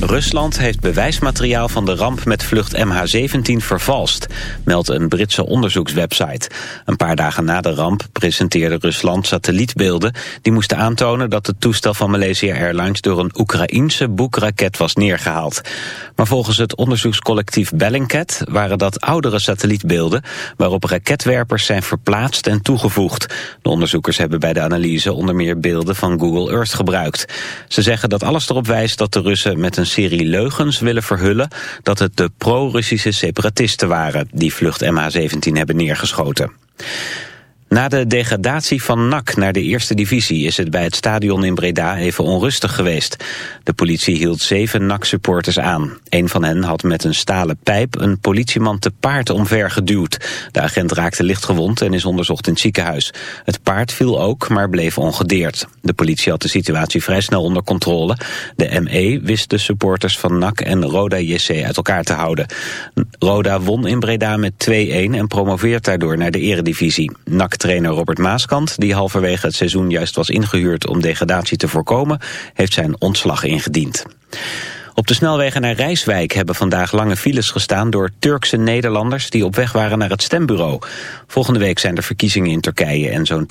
Rusland heeft bewijsmateriaal van de ramp met vlucht MH17 vervalst, meldt een Britse onderzoekswebsite. Een paar dagen na de ramp presenteerde Rusland satellietbeelden... die moesten aantonen dat het toestel van Malaysia Airlines... door een Oekraïense boekraket was neergehaald. Maar volgens het onderzoekscollectief Bellingcat waren dat oudere satellietbeelden... waarop raketwerpers zijn verplaatst en toegevoegd. De onderzoekers hebben bij de analyse onder meer beelden van Google Earth gebruikt. Ze zeggen dat alles erop wijst dat de Russen met een serie leugens willen verhullen dat het de pro-Russische separatisten waren die vlucht MH17 hebben neergeschoten. Na de degradatie van NAC naar de eerste divisie is het bij het stadion in Breda even onrustig geweest. De politie hield zeven NAC-supporters aan. Een van hen had met een stalen pijp een politieman te paard omver geduwd. De agent raakte lichtgewond en is onderzocht in het ziekenhuis. Het paard viel ook, maar bleef ongedeerd. De politie had de situatie vrij snel onder controle. De ME wist de supporters van NAC en Roda JC uit elkaar te houden. Roda won in Breda met 2-1 en promoveert daardoor naar de eredivisie. NAC trainer Robert Maaskant, die halverwege het seizoen juist was ingehuurd om degradatie te voorkomen, heeft zijn ontslag ingediend. Op de snelwegen naar Rijswijk hebben vandaag lange files gestaan door Turkse Nederlanders die op weg waren naar het stembureau. Volgende week zijn er verkiezingen in Turkije en zo'n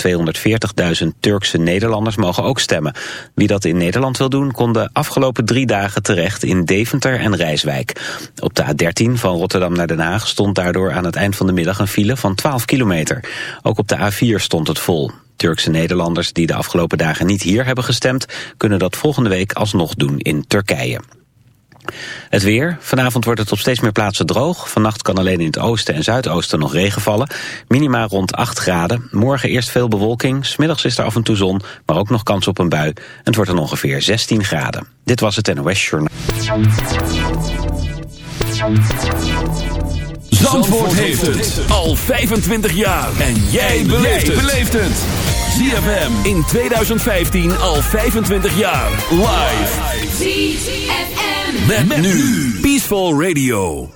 240.000 Turkse Nederlanders mogen ook stemmen. Wie dat in Nederland wil doen kon de afgelopen drie dagen terecht in Deventer en Rijswijk. Op de A13 van Rotterdam naar Den Haag stond daardoor aan het eind van de middag een file van 12 kilometer. Ook op de A4 stond het vol. Turkse Nederlanders die de afgelopen dagen niet hier hebben gestemd... kunnen dat volgende week alsnog doen in Turkije. Het weer. Vanavond wordt het op steeds meer plaatsen droog. Vannacht kan alleen in het oosten en zuidoosten nog regen vallen. Minima rond 8 graden. Morgen eerst veel bewolking. Smiddags is er af en toe zon, maar ook nog kans op een bui. En het wordt dan ongeveer 16 graden. Dit was het NOS Journal. Zandvoort heeft het al 25 jaar. En jij beleeft het. ZFM in 2015 al 25 jaar. Live. ZFM. Met, nu. Peaceful Radio.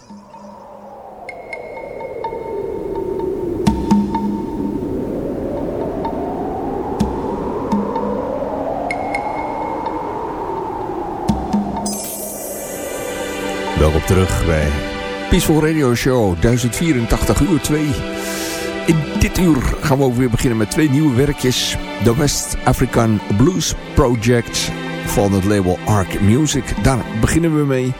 Welkom terug bij Peaceful Radio Show 1084 uur 2. In dit uur gaan we ook weer beginnen met twee nieuwe werkjes. De West African Blues Project van het label Arc Music. Daar beginnen we mee.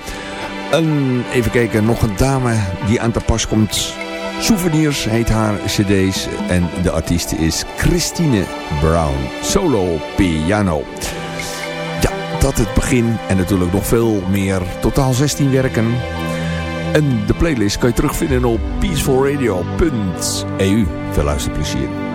En even kijken, nog een dame die aan te pas komt. Souvenirs heet haar cd's. En de artiest is Christine Brown. Solo piano. Ja, dat het begin. En natuurlijk nog veel meer. Totaal 16 werken. En de playlist kan je terugvinden op peacefulradio.eu. Veel luisterplezier.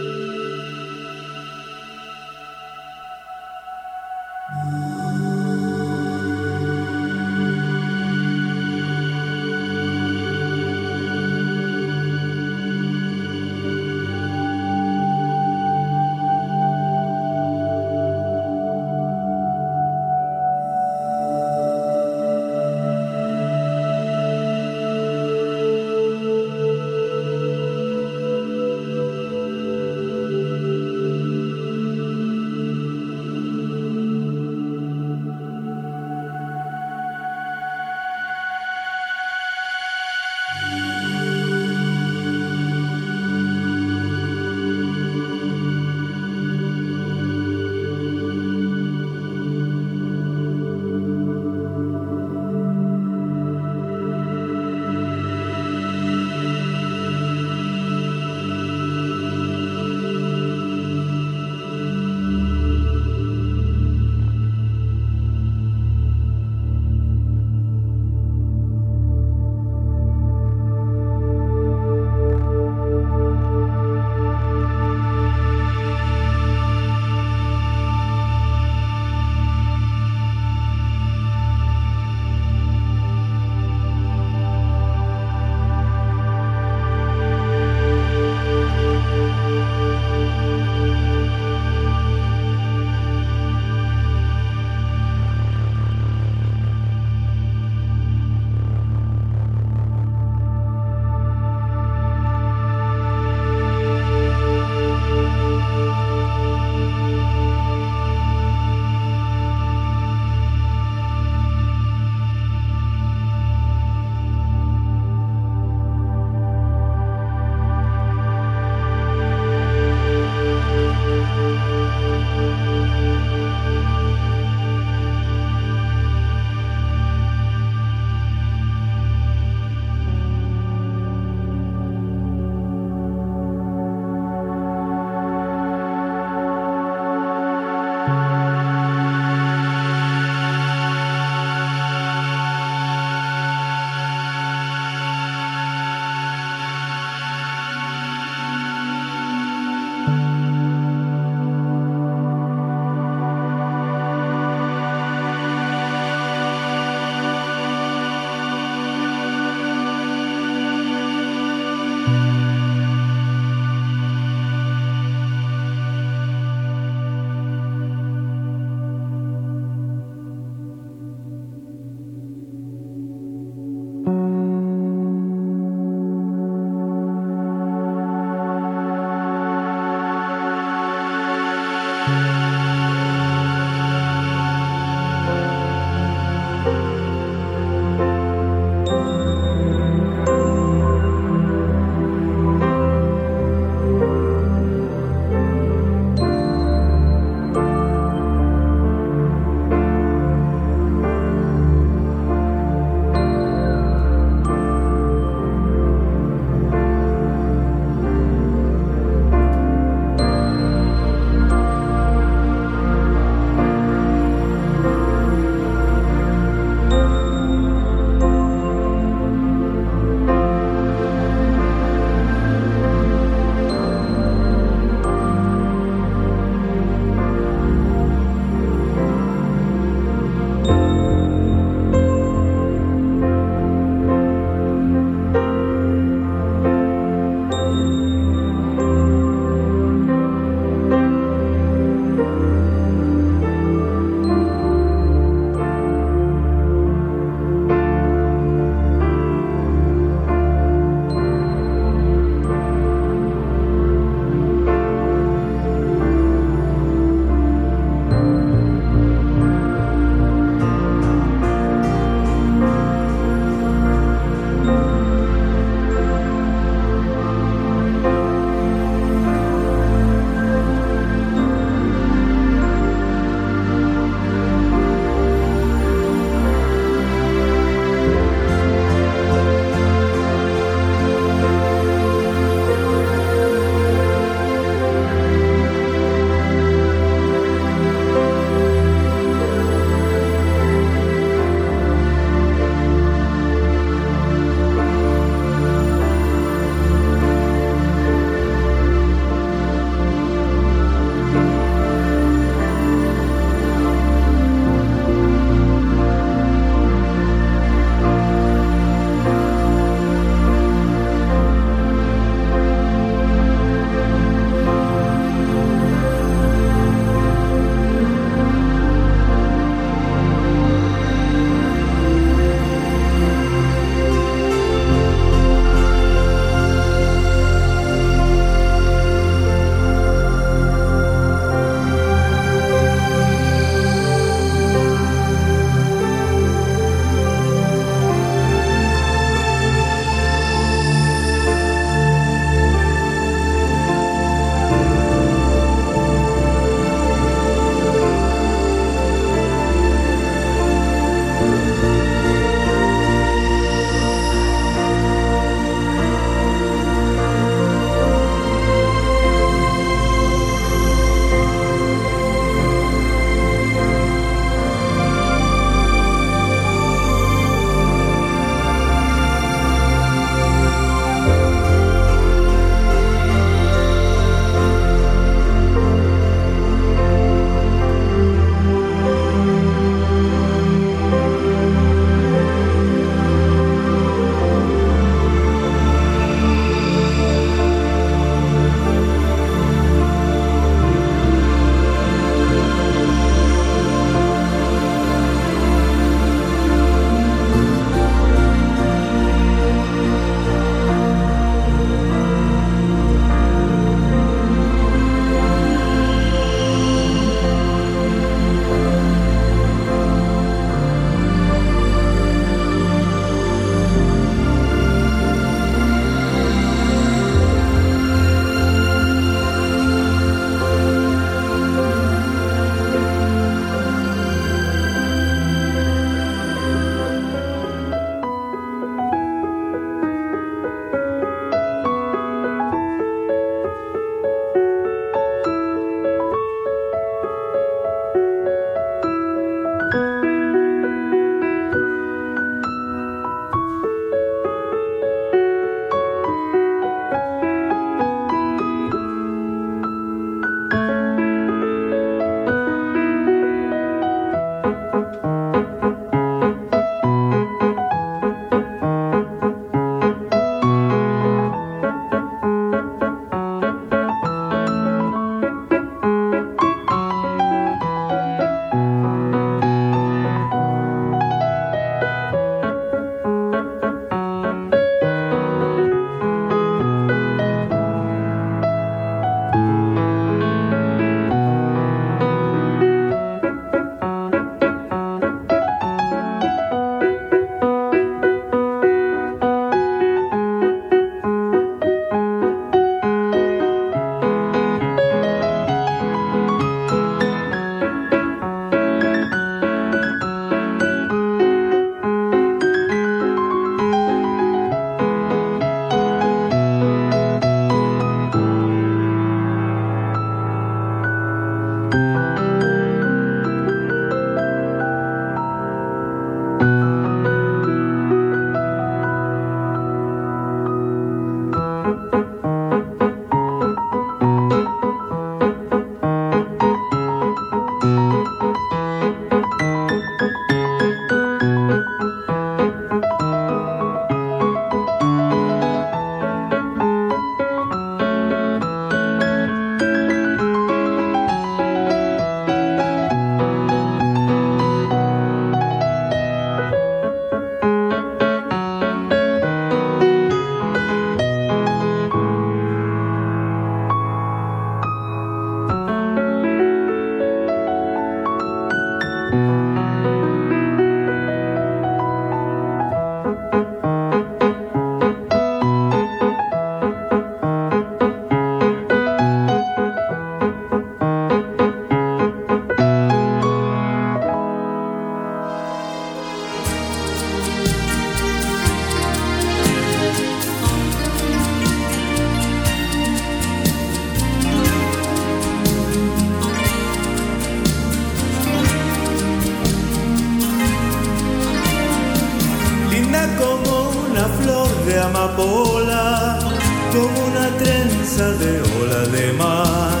De ola de mar.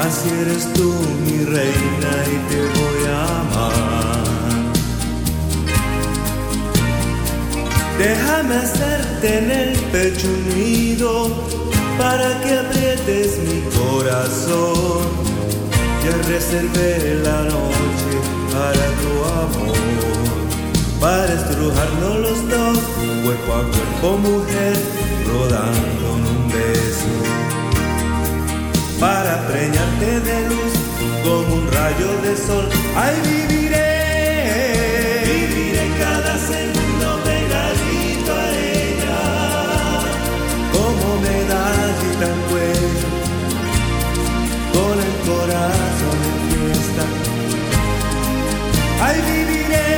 Así eres tú mi reina y te voy a amar. Déjame hacerte en el pecho unido para que aprietes mi corazón. Ya reservé la noche para tu amor, para estrujarnos los dos, cuerpo a cuerpo mujer, rodando en un beso. Para preñarte de luz como un rayo de sol, ay viviré, viviré cada segundo pegadito a ella, como medallita en cuello, con el corazón en fiesta. Ay viviré,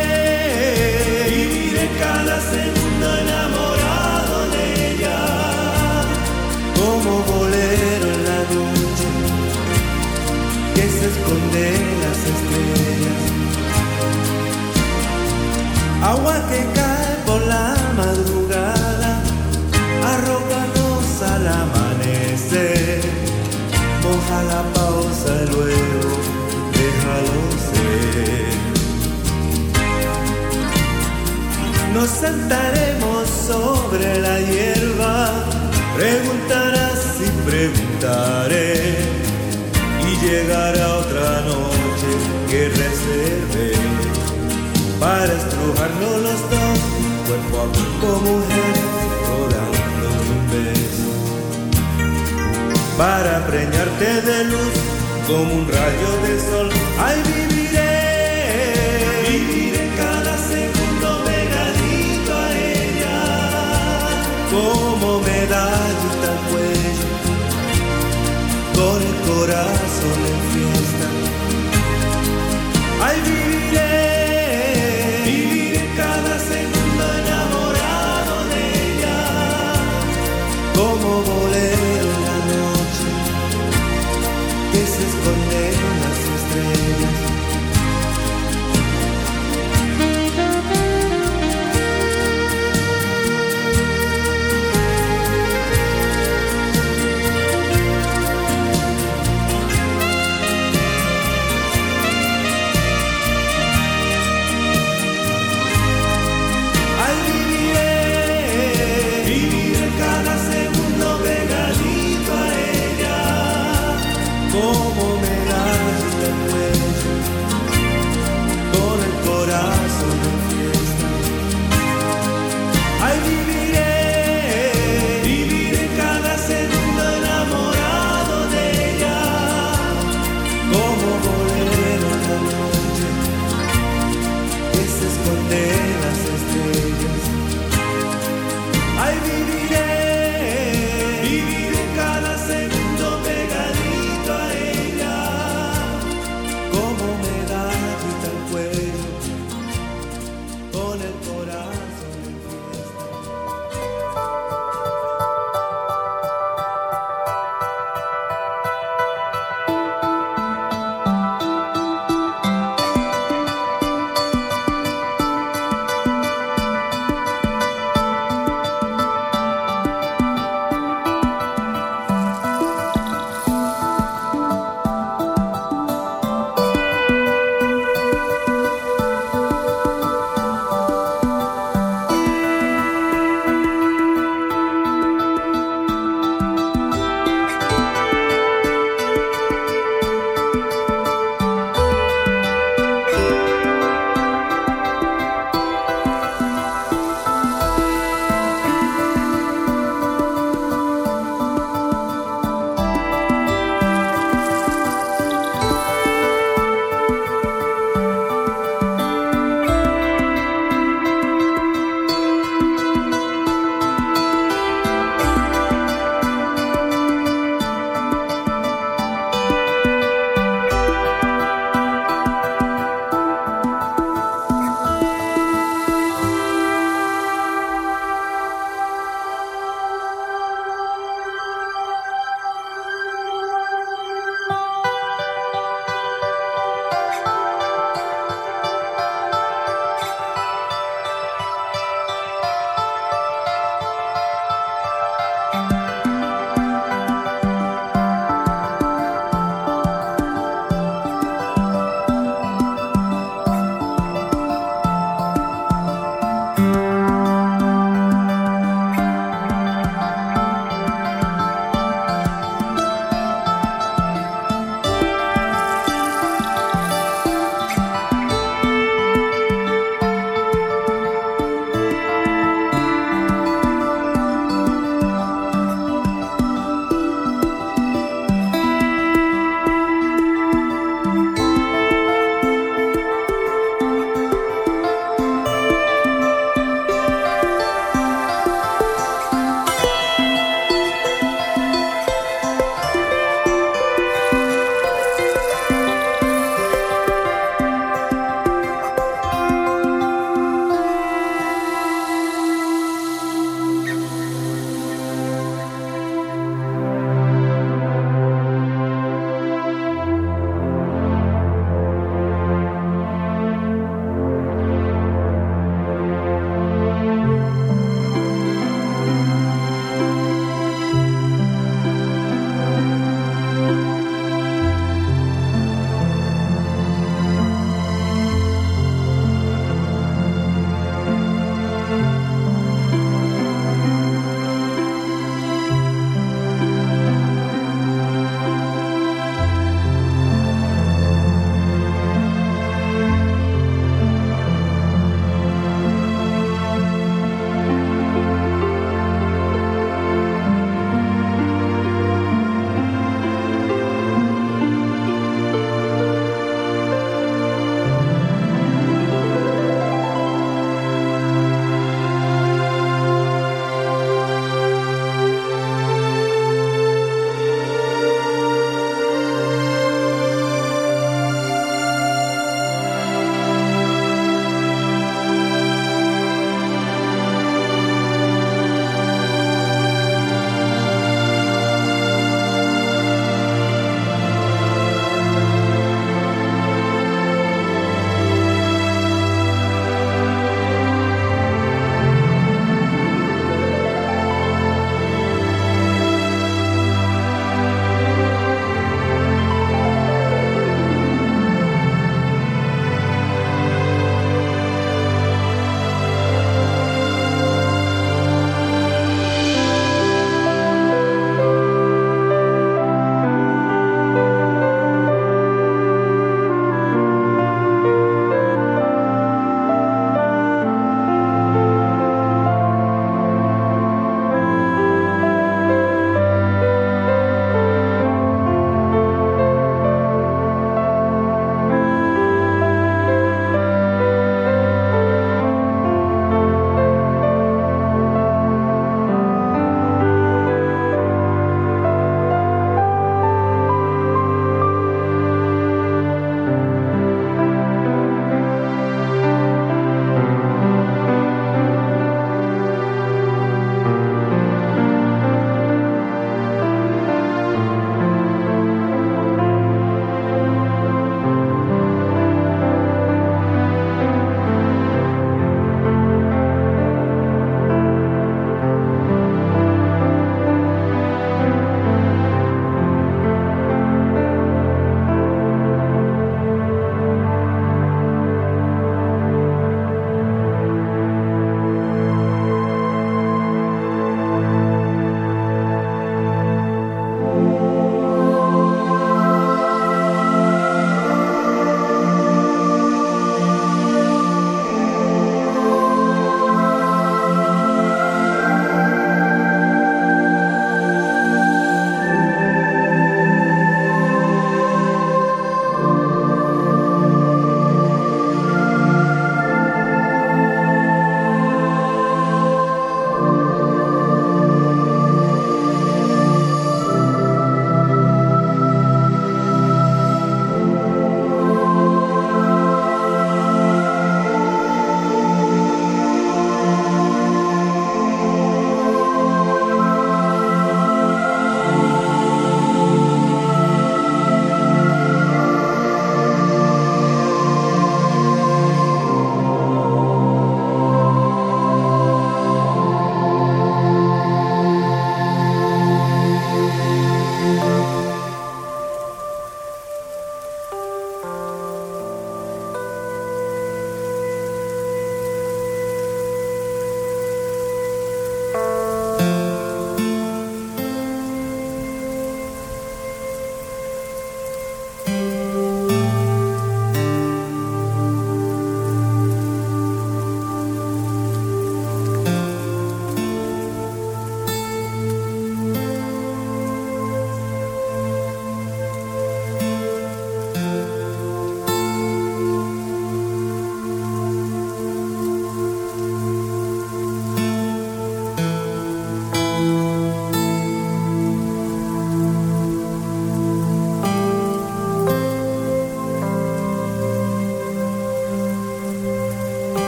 viviré cada segundo esconde en las estrellas. Agua que cae por la madrugada, arróganos al amanecer. Moja la pausa y luego déjalo ser. Nos sentaremos sobre la hierba, preguntarás y preguntaré, llegará otra noche que reserve para estrujarnos los dos, cuerpo a cuerpo mujer, rodando un beso, para preñarte de luz como un rayo de sol, viviré, viviré